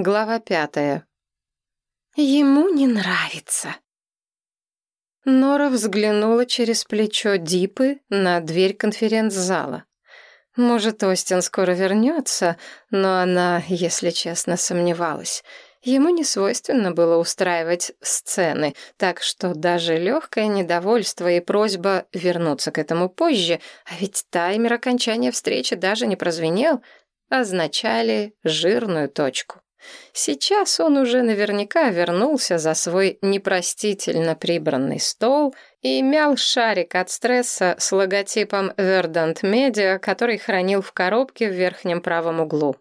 Глава пятая. Ему не нравится. Нора взглянула через плечо Дипы на дверь конференц-зала. Может, Остин скоро вернется, но она, если честно, сомневалась. Ему не свойственно было устраивать сцены, так что даже легкое недовольство и просьба вернуться к этому позже, а ведь таймер окончания встречи даже не прозвенел, означали жирную точку. Сейчас он уже наверняка вернулся за свой непростительно прибранный стол и мял шарик от стресса с логотипом Verdant Media, который хранил в коробке в верхнем правом углу.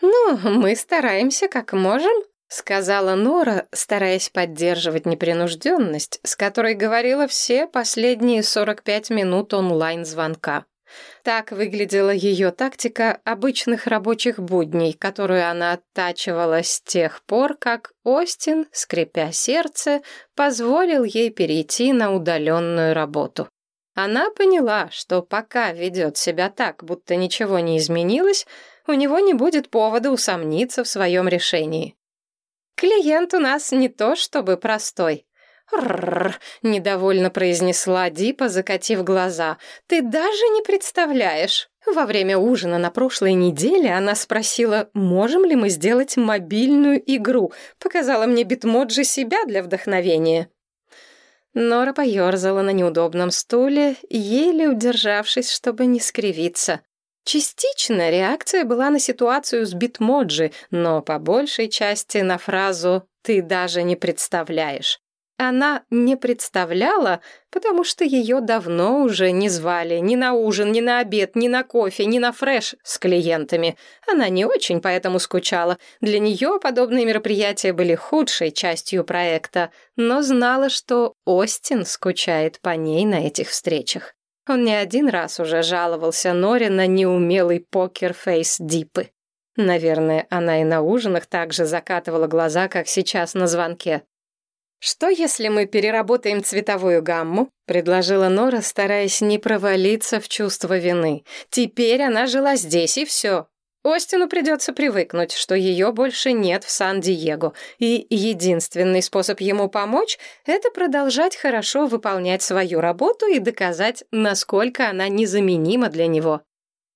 «Ну, мы стараемся как можем», — сказала Нора, стараясь поддерживать непринужденность, с которой говорила все последние 45 минут онлайн-звонка. Так выглядела ее тактика обычных рабочих будней, которую она оттачивала с тех пор, как Остин, скрипя сердце, позволил ей перейти на удаленную работу. Она поняла, что пока ведет себя так, будто ничего не изменилось, у него не будет повода усомниться в своем решении. «Клиент у нас не то чтобы простой», «Рррр», — недовольно произнесла Дипа, закатив глаза. «Ты даже не представляешь». Во время ужина на прошлой неделе она спросила, можем ли мы сделать мобильную игру. Показала мне битмоджи себя для вдохновения. Нора поерзала на неудобном стуле, еле удержавшись, чтобы не скривиться. Частично реакция была на ситуацию с битмоджи, но по большей части на фразу «ты даже не представляешь». Она не представляла, потому что ее давно уже не звали ни на ужин, ни на обед, ни на кофе, ни на фреш с клиентами. Она не очень поэтому скучала. Для нее подобные мероприятия были худшей частью проекта, но знала, что Остин скучает по ней на этих встречах. Он не один раз уже жаловался Норе на неумелый покер-фейс Дипы. Наверное, она и на ужинах также закатывала глаза, как сейчас на звонке. «Что, если мы переработаем цветовую гамму?» — предложила Нора, стараясь не провалиться в чувство вины. «Теперь она жила здесь, и все. Остину придется привыкнуть, что ее больше нет в Сан-Диего, и единственный способ ему помочь — это продолжать хорошо выполнять свою работу и доказать, насколько она незаменима для него.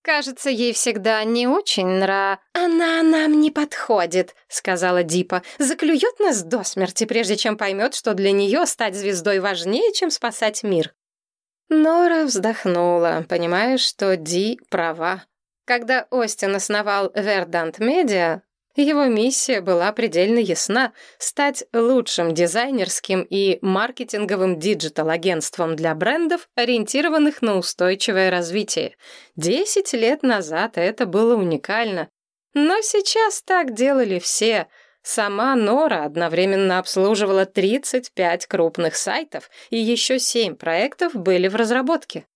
«Кажется, ей всегда не очень нра...» «Она нам не подходит», — сказала Дипа. «Заклюет нас до смерти, прежде чем поймет, что для нее стать звездой важнее, чем спасать мир». Нора вздохнула, понимая, что Ди права. Когда Остин основал Verdant Media, его миссия была предельно ясна — стать лучшим дизайнерским и маркетинговым digital-агентством для брендов, ориентированных на устойчивое развитие. Десять лет назад это было уникально. Но сейчас так делали все. Сама Нора одновременно обслуживала 35 крупных сайтов, и еще 7 проектов были в разработке.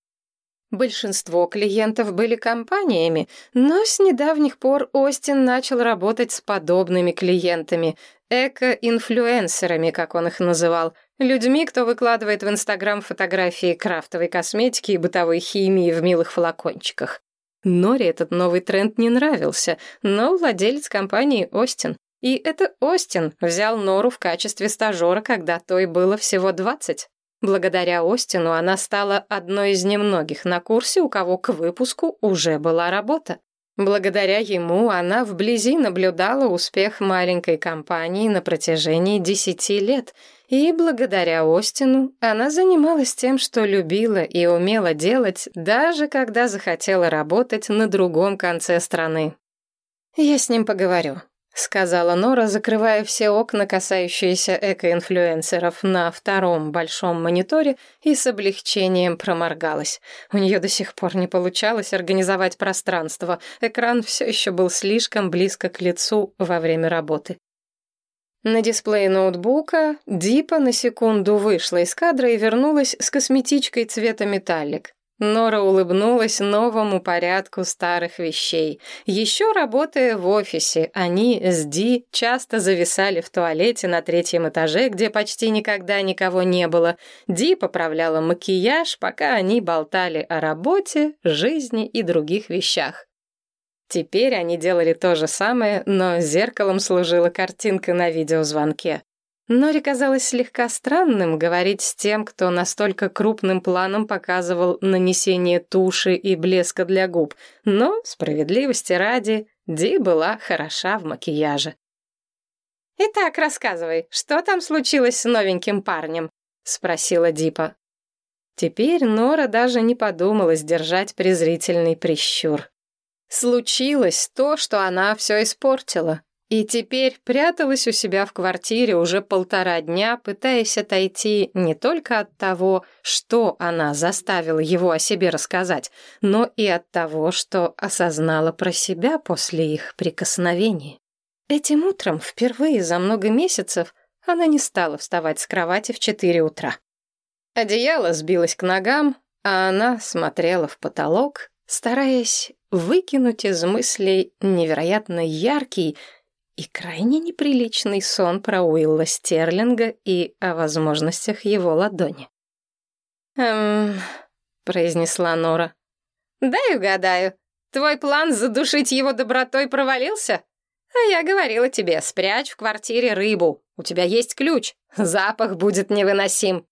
Большинство клиентов были компаниями, но с недавних пор Остин начал работать с подобными клиентами, эко-инфлюенсерами, как он их называл, людьми, кто выкладывает в Инстаграм фотографии крафтовой косметики и бытовой химии в милых флакончиках. Норе этот новый тренд не нравился, но владелец компании Остин. И это Остин взял Нору в качестве стажера, когда той было всего двадцать. Благодаря Остину она стала одной из немногих на курсе, у кого к выпуску уже была работа. Благодаря ему она вблизи наблюдала успех маленькой компании на протяжении десяти лет, и благодаря Остину она занималась тем, что любила и умела делать, даже когда захотела работать на другом конце страны. «Я с ним поговорю», — сказала Нора, закрывая все окна, касающиеся экоинфлюенсеров, на втором большом мониторе и с облегчением проморгалась. У нее до сих пор не получалось организовать пространство. Экран все еще был слишком близко к лицу во время работы. На дисплее ноутбука Дипа на секунду вышла из кадра и вернулась с косметичкой цвета металлик. Нора улыбнулась новому порядку старых вещей. Еще работая в офисе, они с Ди часто зависали в туалете на третьем этаже, где почти никогда никого не было. Ди поправляла макияж, пока они болтали о работе, жизни и других вещах. Теперь они делали то же самое, но зеркалом служила картинка на видеозвонке. Норе казалось слегка странным говорить с тем, кто настолько крупным планом показывал нанесение туши и блеска для губ, но, справедливости ради, Ди была хороша в макияже. «Итак, рассказывай, что там случилось с новеньким парнем?» — спросила Дипа. Теперь Нора даже не подумала сдержать презрительный прищур. Случилось то, что она все испортила. И теперь пряталась у себя в квартире уже полтора дня, пытаясь отойти не только от того, что она заставила его о себе рассказать, но и от того, что осознала про себя после их прикосновений. Этим утром, впервые за много месяцев, она не стала вставать с кровати в четыре утра. Одеяло сбилось к ногам, а она смотрела в потолок, стараясь выкинуть из мыслей невероятно яркий и крайне неприличный сон про Уилла Стерлинга и о возможностях его ладони. «Эм...» — произнесла Нора. «Дай угадаю, твой план задушить его добротой провалился? А я говорила тебе, спрячь в квартире рыбу, у тебя есть ключ, запах будет невыносим».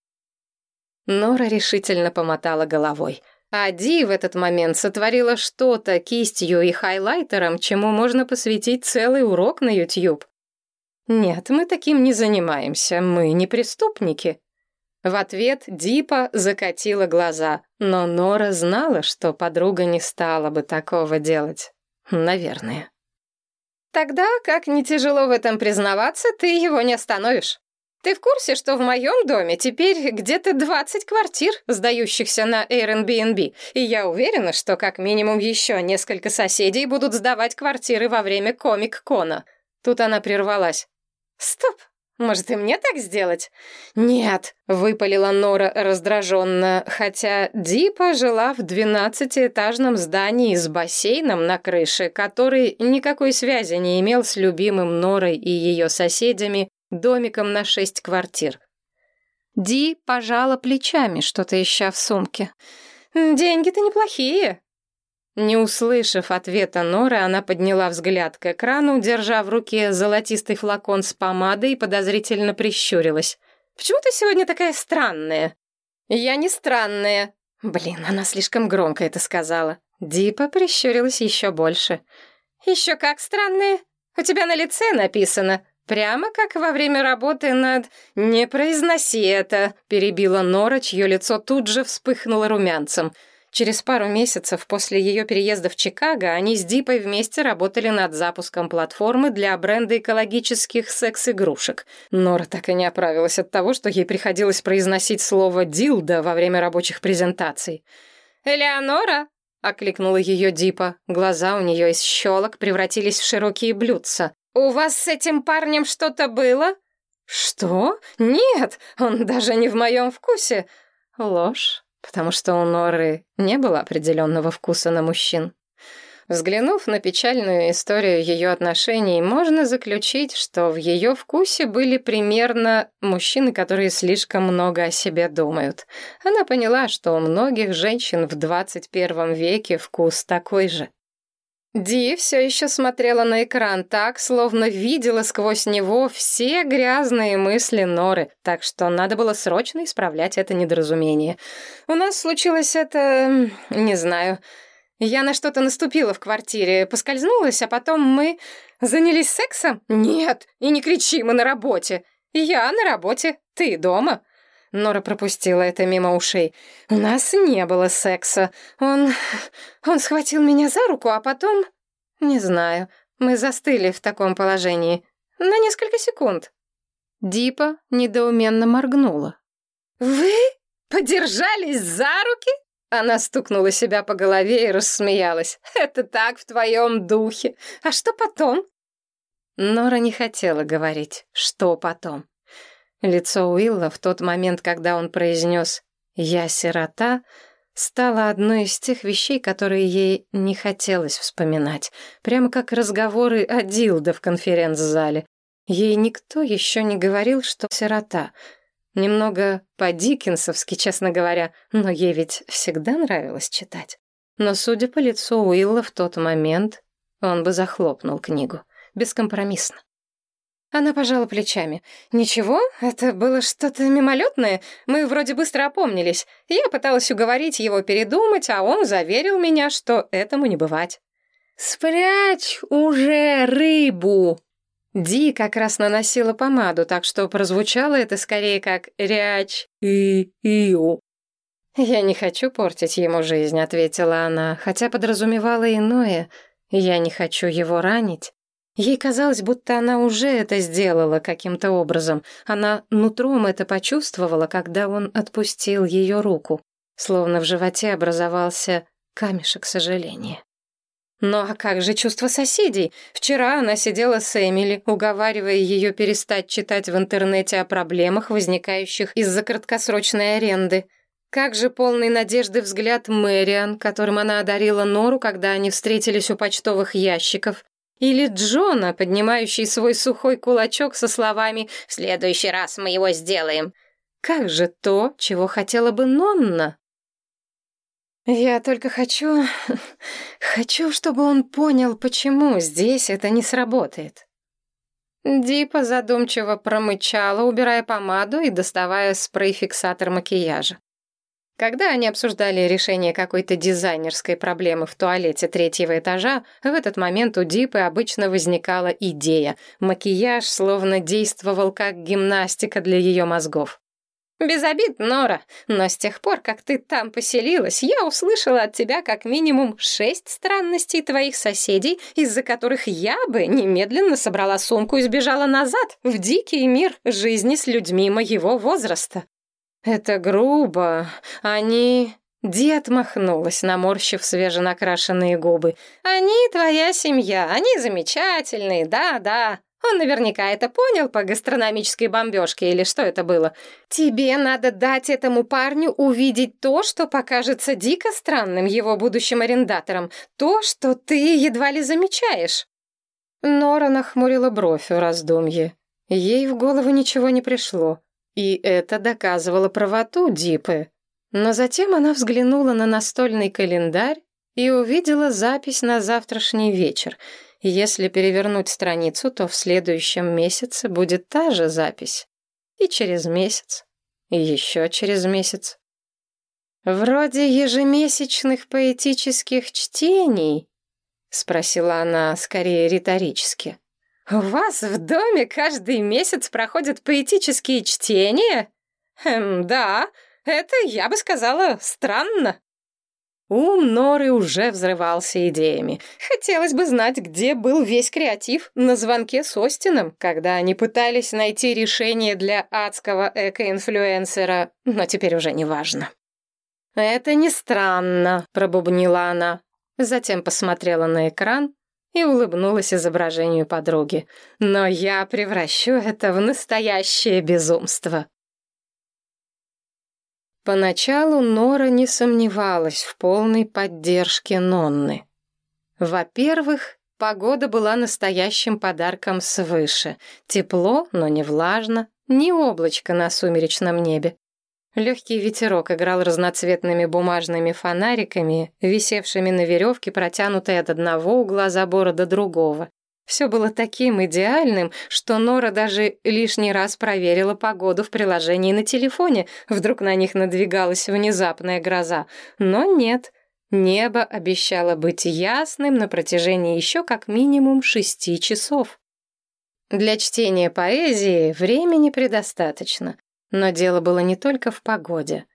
Нора решительно помотала головой. А Ди в этот момент сотворила что-то кистью и хайлайтером, чему можно посвятить целый урок на YouTube. «Нет, мы таким не занимаемся, мы не преступники». В ответ Дипа закатила глаза, но Нора знала, что подруга не стала бы такого делать. Наверное. «Тогда, как не тяжело в этом признаваться, ты его не остановишь». Ты в курсе, что в моем доме теперь где-то 20 квартир, сдающихся на Airbnb, и я уверена, что как минимум еще несколько соседей будут сдавать квартиры во время комик-кона. Тут она прервалась. Стоп, может, и мне так сделать? Нет, выпалила Нора раздраженно, хотя Дипа жила в двенадцатиэтажном здании с бассейном на крыше, который никакой связи не имел с любимым Норой и ее соседями домиком на шесть квартир. Ди пожала плечами, что-то ища в сумке. «Деньги-то неплохие». Не услышав ответа Норы, она подняла взгляд к экрану, держа в руке золотистый флакон с помадой и подозрительно прищурилась. «Почему ты сегодня такая странная?» «Я не странная». Блин, она слишком громко это сказала. Дипа прищурилась еще больше. «Еще как странная. У тебя на лице написано Прямо как во время работы над «Не произноси это», — перебила Нора, чье лицо тут же вспыхнуло румянцем. Через пару месяцев после ее переезда в Чикаго они с Дипой вместе работали над запуском платформы для бренда экологических секс-игрушек. Нора так и не оправилась от того, что ей приходилось произносить слово «дилда» во время рабочих презентаций. «Элеонора!» — окликнула ее Дипа. Глаза у нее из щелок превратились в широкие блюдца. «У вас с этим парнем что-то было?» «Что? Нет, он даже не в моем вкусе». Ложь, потому что у Норы не было определенного вкуса на мужчин. Взглянув на печальную историю ее отношений, можно заключить, что в ее вкусе были примерно мужчины, которые слишком много о себе думают. Она поняла, что у многих женщин в 21 веке вкус такой же. Ди все еще смотрела на экран так, словно видела сквозь него все грязные мысли Норы, так что надо было срочно исправлять это недоразумение. У нас случилось это... не знаю... Я на что-то наступила в квартире, поскользнулась, а потом мы занялись сексом? Нет, и не кричи, мы на работе. Я на работе, ты дома. Нора пропустила это мимо ушей. «У нас не было секса. Он... он схватил меня за руку, а потом...» «Не знаю. Мы застыли в таком положении. На несколько секунд». Дипа недоуменно моргнула. «Вы подержались за руки?» Она стукнула себя по голове и рассмеялась. «Это так в твоем духе. А что потом?» Нора не хотела говорить, что потом. Лицо Уилла в тот момент, когда он произнес «Я сирота», стало одной из тех вещей, которые ей не хотелось вспоминать, прямо как разговоры о Дилда в конференц-зале. Ей никто еще не говорил, что сирота. Немного по-дикенсовски, честно говоря, но ей ведь всегда нравилось читать. Но, судя по лицу Уилла в тот момент, он бы захлопнул книгу. Бескомпромиссно. Она пожала плечами. «Ничего, это было что-то мимолетное. Мы вроде быстро опомнились. Я пыталась уговорить его передумать, а он заверил меня, что этому не бывать». «Спрячь уже рыбу!» Ди как раз наносила помаду, так что прозвучало это скорее как «ряч и иу». «Я не хочу портить ему жизнь», — ответила она, хотя подразумевала иное. «Я не хочу его ранить». Ей казалось, будто она уже это сделала каким-то образом. Она нутром это почувствовала, когда он отпустил ее руку. Словно в животе образовался камешек сожаления. Ну а как же чувство соседей? Вчера она сидела с Эмили, уговаривая ее перестать читать в интернете о проблемах, возникающих из-за краткосрочной аренды. Как же полный надежды взгляд Мэриан, которым она одарила Нору, когда они встретились у почтовых ящиков. Или Джона, поднимающий свой сухой кулачок со словами «В следующий раз мы его сделаем». Как же то, чего хотела бы Нонна? Я только хочу... хочу, чтобы он понял, почему здесь это не сработает. Дипа задумчиво промычала, убирая помаду и доставая спрей-фиксатор макияжа. Когда они обсуждали решение какой-то дизайнерской проблемы в туалете третьего этажа, в этот момент у Дипы обычно возникала идея. Макияж словно действовал как гимнастика для ее мозгов. «Без обид, Нора, но с тех пор, как ты там поселилась, я услышала от тебя как минимум шесть странностей твоих соседей, из-за которых я бы немедленно собрала сумку и сбежала назад, в дикий мир жизни с людьми моего возраста. «Это грубо. Они...» Дед махнулась, наморщив свеженакрашенные губы. «Они твоя семья, они замечательные, да-да. Он наверняка это понял по гастрономической бомбежке или что это было. Тебе надо дать этому парню увидеть то, что покажется дико странным его будущим арендаторам, то, что ты едва ли замечаешь». Нора нахмурила бровь в раздумье. Ей в голову ничего не пришло. И это доказывало правоту Дипы. Но затем она взглянула на настольный календарь и увидела запись на завтрашний вечер. Если перевернуть страницу, то в следующем месяце будет та же запись. И через месяц, и еще через месяц. «Вроде ежемесячных поэтических чтений?» — спросила она скорее риторически. «У вас в доме каждый месяц проходят поэтические чтения?» «Эм, да, это, я бы сказала, странно». Ум Норы уже взрывался идеями. Хотелось бы знать, где был весь креатив на звонке с Остином, когда они пытались найти решение для адского эко-инфлюенсера, но теперь уже не важно. «Это не странно», — пробубнила она. Затем посмотрела на экран и улыбнулась изображению подруги. «Но я превращу это в настоящее безумство». Поначалу Нора не сомневалась в полной поддержке Нонны. Во-первых, погода была настоящим подарком свыше. Тепло, но не влажно, ни облачко на сумеречном небе. Легкий ветерок играл разноцветными бумажными фонариками, висевшими на веревке, протянутой от одного угла забора до другого. Все было таким идеальным, что Нора даже лишний раз проверила погоду в приложении на телефоне, вдруг на них надвигалась внезапная гроза. Но нет, небо обещало быть ясным на протяжении еще как минимум шести часов. Для чтения поэзии времени предостаточно. Но дело было не только в погоде.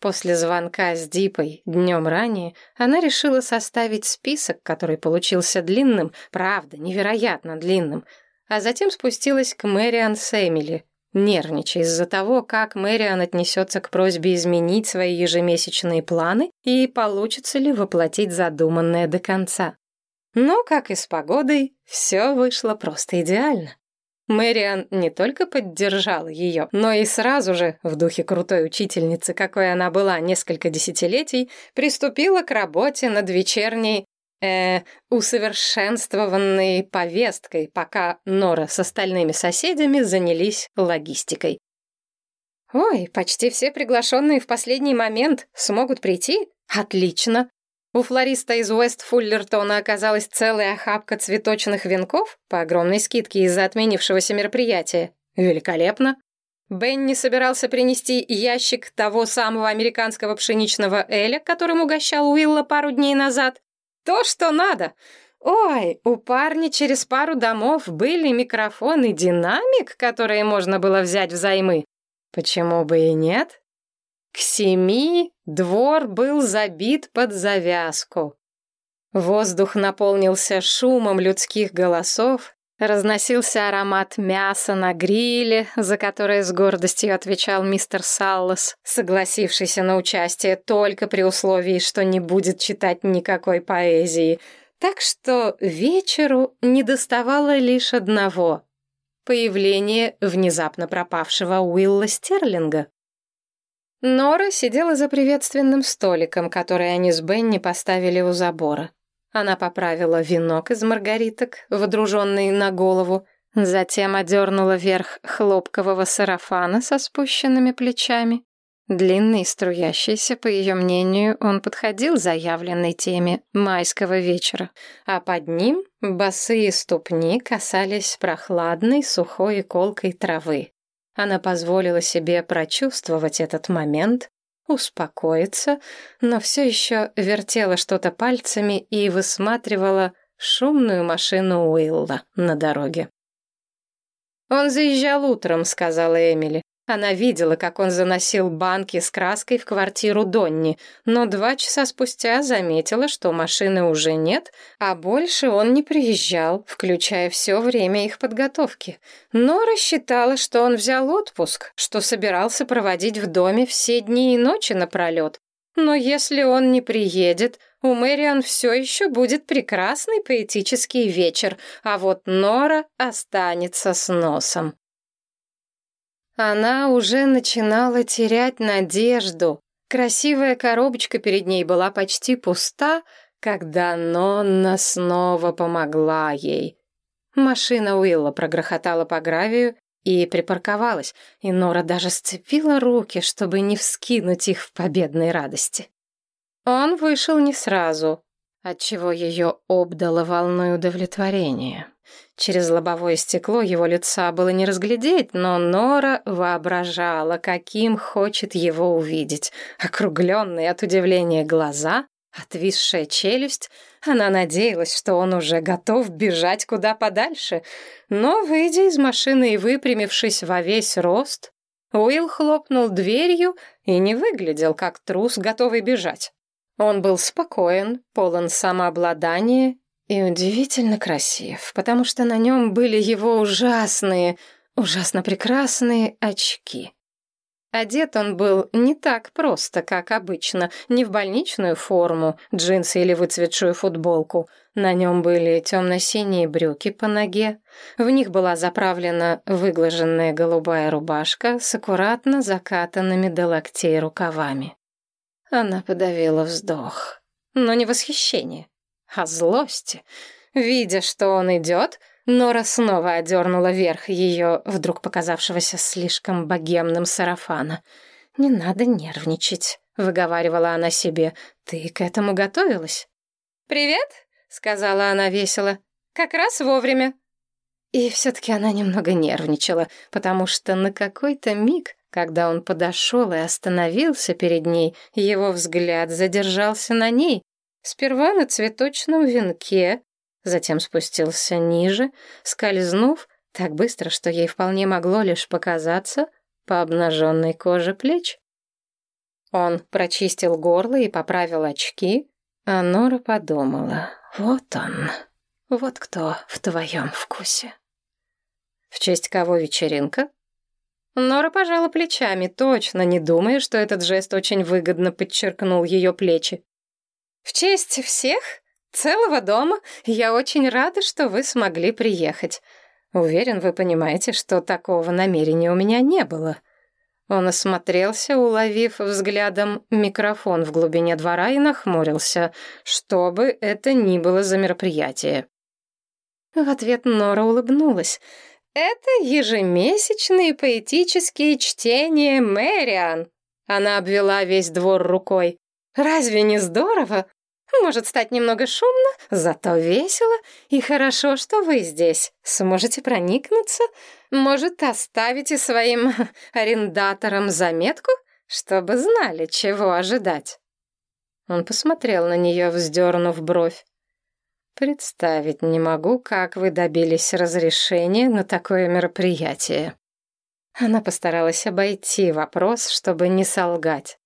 После звонка с Дипой днем ранее она решила составить список, который получился длинным, правда, невероятно длинным, а затем спустилась к Мэриан с Эмили, нервничая из-за того, как Мэриан отнесется к просьбе изменить свои ежемесячные планы и получится ли воплотить задуманное до конца. Но, как и с погодой, все вышло просто идеально. Мэриан не только поддержала ее, но и сразу же, в духе крутой учительницы, какой она была несколько десятилетий, приступила к работе над вечерней э, усовершенствованной повесткой, пока Нора с остальными соседями занялись логистикой. «Ой, почти все приглашенные в последний момент смогут прийти? Отлично!» У флориста из Уэст-Фуллертона оказалась целая охапка цветочных венков по огромной скидке из-за отменившегося мероприятия. Великолепно. Бенни собирался принести ящик того самого американского пшеничного эля, которым угощал Уилла пару дней назад. То, что надо. Ой, у парня через пару домов были микрофон и динамик, которые можно было взять взаймы. Почему бы и нет? К семи двор был забит под завязку. Воздух наполнился шумом людских голосов, разносился аромат мяса на гриле, за которое с гордостью отвечал мистер Саллас, согласившийся на участие только при условии, что не будет читать никакой поэзии. Так что вечеру не доставало лишь одного — появление внезапно пропавшего Уилла Стерлинга. Нора сидела за приветственным столиком, который они с Бенни поставили у забора. Она поправила венок из маргариток, водруженный на голову, затем одернула верх хлопкового сарафана со спущенными плечами. Длинный, струящийся, по ее мнению, он подходил заявленной теме майского вечера, а под ним босые ступни касались прохладной, сухой и колкой травы. Она позволила себе прочувствовать этот момент, успокоиться, но все еще вертела что-то пальцами и высматривала шумную машину Уилла на дороге. «Он заезжал утром», — сказала Эмили. Она видела, как он заносил банки с краской в квартиру Донни, но два часа спустя заметила, что машины уже нет, а больше он не приезжал, включая все время их подготовки. Но рассчитала, что он взял отпуск, что собирался проводить в доме все дни и ночи напролет. Но если он не приедет, у Мэриан все еще будет прекрасный поэтический вечер, а вот Нора останется с носом. Она уже начинала терять надежду. Красивая коробочка перед ней была почти пуста, когда Нонна снова помогла ей. Машина Уилла прогрохотала по гравию и припарковалась, и Нора даже сцепила руки, чтобы не вскинуть их в победной радости. Он вышел не сразу, отчего ее обдало волной удовлетворения. Через лобовое стекло его лица было не разглядеть, но Нора воображала, каким хочет его увидеть. Округленные от удивления глаза, отвисшая челюсть. Она надеялась, что он уже готов бежать куда подальше. Но, выйдя из машины и выпрямившись во весь рост, Уилл хлопнул дверью и не выглядел как трус, готовый бежать. Он был спокоен, полон самообладания и удивительно красив, потому что на нем были его ужасные, ужасно прекрасные очки. Одет он был не так просто, как обычно, не в больничную форму, джинсы или выцветшую футболку. На нем были темно-синие брюки по ноге. В них была заправлена выглаженная голубая рубашка с аккуратно закатанными до локтей рукавами. Она подавила вздох, но не восхищение а злости. Видя, что он идет, Нора снова одернула верх ее, вдруг показавшегося слишком богемным сарафана. «Не надо нервничать», — выговаривала она себе. «Ты к этому готовилась?» «Привет», — сказала она весело. «Как раз вовремя». И все-таки она немного нервничала, потому что на какой-то миг, когда он подошел и остановился перед ней, его взгляд задержался на ней, Сперва на цветочном венке, затем спустился ниже, скользнув так быстро, что ей вполне могло лишь показаться по обнаженной коже плеч. Он прочистил горло и поправил очки, а Нора подумала, вот он, вот кто в твоем вкусе. В честь кого вечеринка? Нора пожала плечами, точно не думая, что этот жест очень выгодно подчеркнул ее плечи. В честь всех, целого дома, я очень рада, что вы смогли приехать. Уверен, вы понимаете, что такого намерения у меня не было. Он осмотрелся, уловив взглядом микрофон в глубине двора и нахмурился, что бы это ни было за мероприятие. В ответ Нора улыбнулась. «Это ежемесячные поэтические чтения Мэриан». Она обвела весь двор рукой. «Разве не здорово? Может стать немного шумно, зато весело. И хорошо, что вы здесь. Сможете проникнуться. Может, оставите своим арендаторам заметку, чтобы знали, чего ожидать. Он посмотрел на нее, вздернув бровь. Представить не могу, как вы добились разрешения на такое мероприятие. Она постаралась обойти вопрос, чтобы не солгать.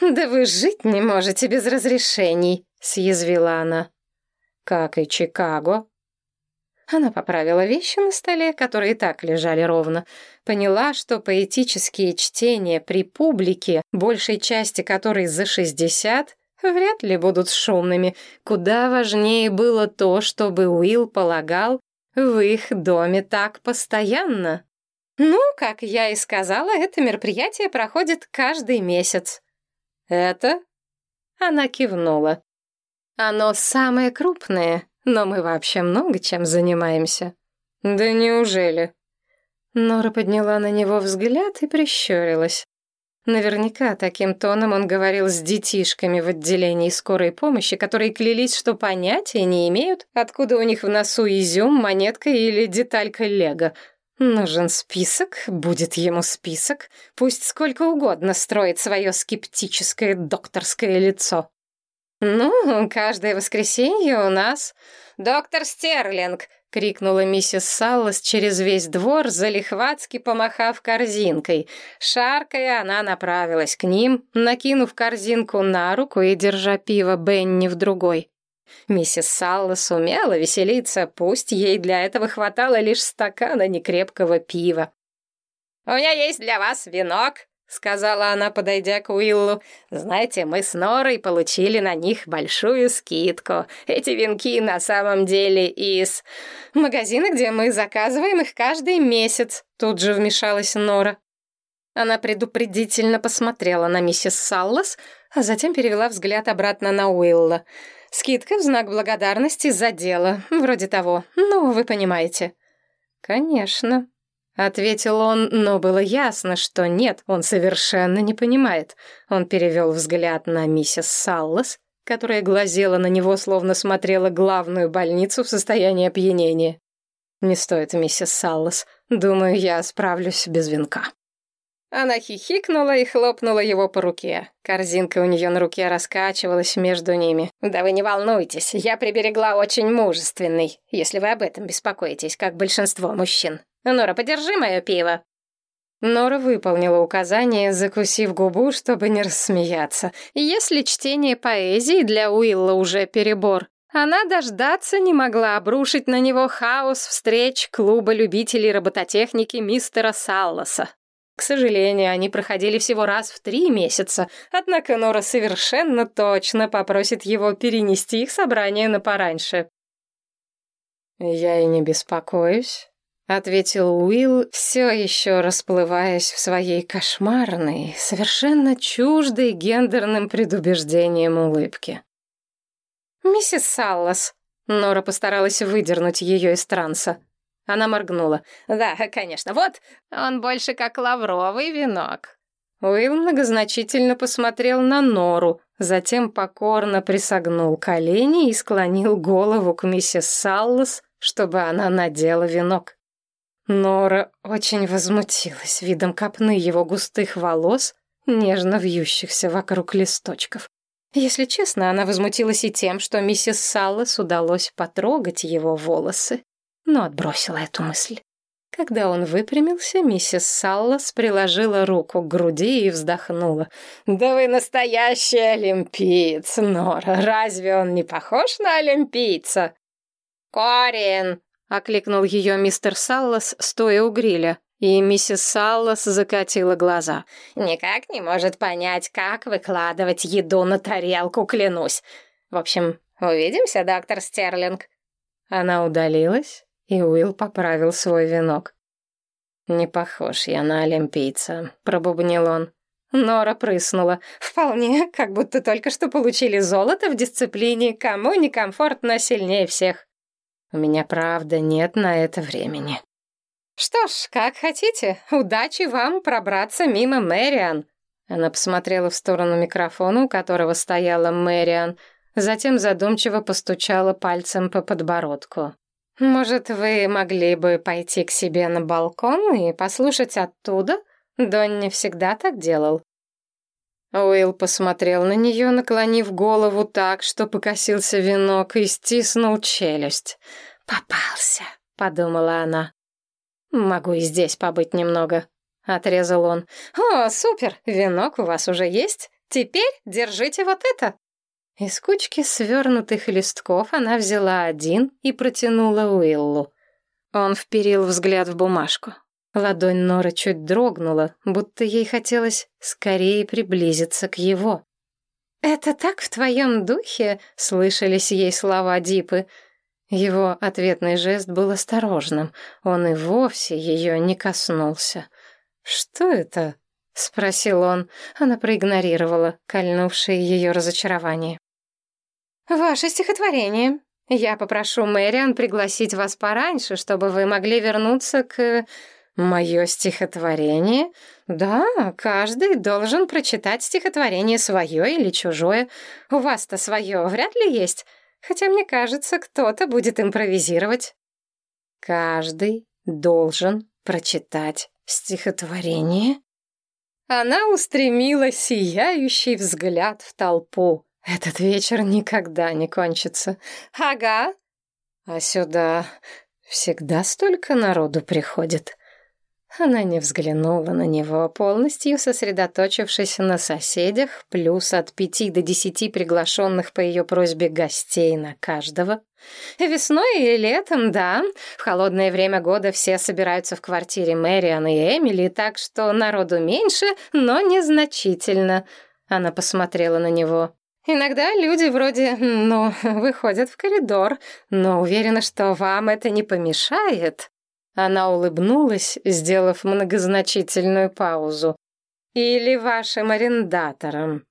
«Да вы жить не можете без разрешений», — съязвила она. «Как и Чикаго». Она поправила вещи на столе, которые так лежали ровно. Поняла, что поэтические чтения при публике, большей части которой за шестьдесят, вряд ли будут шумными. Куда важнее было то, чтобы Уилл полагал, в их доме так постоянно. Ну, как я и сказала, это мероприятие проходит каждый месяц. Это? Она кивнула. Оно самое крупное, но мы вообще много чем занимаемся. Да неужели? Нора подняла на него взгляд и прищурилась. Наверняка таким тоном он говорил с детишками в отделении скорой помощи, которые клялись, что понятия не имеют, откуда у них в носу изюм, монетка или деталька лего. Нужен список, будет ему список, пусть сколько угодно строит свое скептическое докторское лицо. Ну, каждое воскресенье у нас... «Доктор Стерлинг!» — крикнула миссис Саллас через весь двор, залихватски помахав корзинкой. Шаркая, она направилась к ним, накинув корзинку на руку и держа пиво Бенни в другой. Миссис Саллас умела веселиться, пусть ей для этого хватало лишь стакана некрепкого пива. «У меня есть для вас венок», — сказала она, подойдя к Уиллу. «Знаете, мы с Норой получили на них большую скидку. Эти венки на самом деле из магазина, где мы заказываем их каждый месяц», — тут же вмешалась Нора. Она предупредительно посмотрела на миссис Саллас, а затем перевела взгляд обратно на Уилла. «Скидка в знак благодарности за дело, вроде того. Ну, вы понимаете». «Конечно», Ответил он, но было ясно, что нет, он совершенно не понимает. Он перевел взгляд на миссис Саллас, которая глазела на него, словно смотрела главную больницу в состоянии опьянения. «Не стоит, миссис Саллас. Думаю, я справлюсь без венка». Она хихикнула и хлопнула его по руке. Корзинка у нее на руке раскачивалась между ними. «Да вы не волнуйтесь, я приберегла очень мужественный, если вы об этом беспокоитесь, как большинство мужчин. Нора, подержи мое пиво». Нора выполнила указание, закусив губу, чтобы не рассмеяться. Если чтение поэзии для Уилла уже перебор, она дождаться не могла обрушить на него хаос встреч клуба любителей робототехники мистера Салласа. К сожалению, они проходили всего раз в три месяца, однако Нора совершенно точно попросит его перенести их собрание на пораньше. «Я и не беспокоюсь», ответил Уилл, все еще расплываясь в своей кошмарной, совершенно чуждой гендерным предубеждением улыбке. «Миссис Саллас», — Нора постаралась выдернуть ее из транса. Она моргнула. «Да, конечно, вот, он больше как лавровый венок». Уилл многозначительно посмотрел на Нору, затем покорно присогнул колени и склонил голову к миссис Саллас, чтобы она надела венок. Нора очень возмутилась видом копны его густых волос, нежно вьющихся вокруг листочков. Если честно, она возмутилась и тем, что миссис Саллас удалось потрогать его волосы, но отбросила эту мысль. Когда он выпрямился, миссис Саллас приложила руку к груди и вздохнула. «Да вы настоящий олимпиец, Нора! Разве он не похож на олимпийца?» «Корин!» окликнул ее мистер Саллас, стоя у гриля. И миссис Саллас закатила глаза. «Никак не может понять, как выкладывать еду на тарелку, клянусь. В общем, увидимся, доктор Стерлинг». Она удалилась, и Уилл поправил свой венок. «Не похож я на олимпийца», — пробубнил он. Нора прыснула. «Вполне, как будто только что получили золото в дисциплине, кому некомфортно сильнее всех». У меня, правда, нет на это времени. Что ж, как хотите. Удачи вам пробраться мимо Мэриан. Она посмотрела в сторону микрофона, у которого стояла Мэриан. затем задумчиво постучала пальцем по подбородку. «Может, вы могли бы пойти к себе на балкон и послушать оттуда? Донни всегда так делал». Уилл посмотрел на нее, наклонив голову так, что покосился венок и стиснул челюсть. «Попался», — подумала она. «Могу и здесь побыть немного», — отрезал он. «О, супер! Венок у вас уже есть? Теперь держите вот это!» Из кучки свернутых листков она взяла один и протянула Уиллу. Он вперил взгляд в бумажку. Ладонь Норы чуть дрогнула, будто ей хотелось скорее приблизиться к его. «Это так в твоем духе?» — слышались ей слова Дипы. Его ответный жест был осторожным. Он и вовсе ее не коснулся. «Что это?» — спросил он. Она проигнорировала кольнувшее ее разочарование. «Ваше стихотворение. Я попрошу Мэриан пригласить вас пораньше, чтобы вы могли вернуться к...» «Мое стихотворение? Да, каждый должен прочитать стихотворение свое или чужое. У вас-то свое вряд ли есть, хотя, мне кажется, кто-то будет импровизировать». «Каждый должен прочитать стихотворение?» Она устремила сияющий взгляд в толпу. Этот вечер никогда не кончится. Ага. А сюда всегда столько народу приходит. Она не взглянула на него, полностью сосредоточившись на соседях, плюс от пяти до десяти приглашенных по ее просьбе гостей на каждого. Весной и летом, да. В холодное время года все собираются в квартире Мэриан и Эмили, так что народу меньше, но незначительно. Она посмотрела на него. Иногда люди вроде, ну, выходят в коридор, но уверена, что вам это не помешает. Она улыбнулась, сделав многозначительную паузу. Или вашим арендаторам.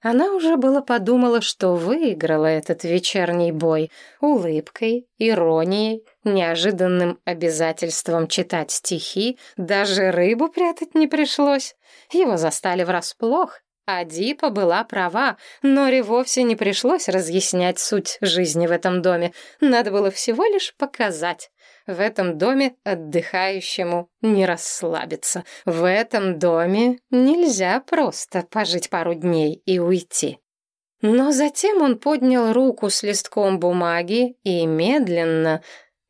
Она уже было подумала, что выиграла этот вечерний бой улыбкой, иронией, неожиданным обязательством читать стихи, даже рыбу прятать не пришлось. Его застали врасплох, а Дипа была права, Норе вовсе не пришлось разъяснять суть жизни в этом доме. Надо было всего лишь показать. В этом доме отдыхающему не расслабиться. В этом доме нельзя просто пожить пару дней и уйти. Но затем он поднял руку с листком бумаги и медленно,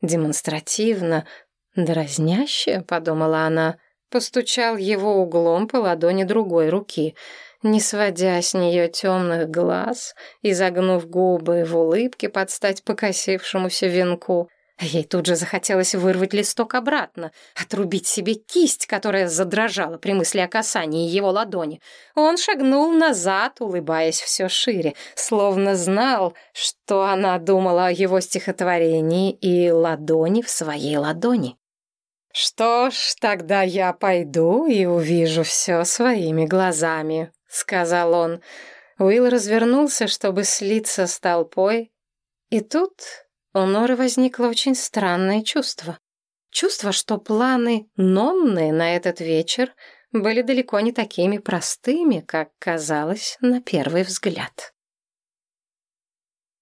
демонстративно, дразняще, подумала она, постучал его углом по ладони другой руки — не сводя с нее темных глаз и загнув губы в улыбке под стать покосившемуся венку. Ей тут же захотелось вырвать листок обратно, отрубить себе кисть, которая задрожала при мысли о касании его ладони. Он шагнул назад, улыбаясь все шире, словно знал, что она думала о его стихотворении и ладони в своей ладони. «Что ж, тогда я пойду и увижу все своими глазами», сказал он. Уилл развернулся, чтобы слиться с толпой. И тут у Норы возникло очень странное чувство. Чувство, что планы Нонны на этот вечер были далеко не такими простыми, как казалось на первый взгляд.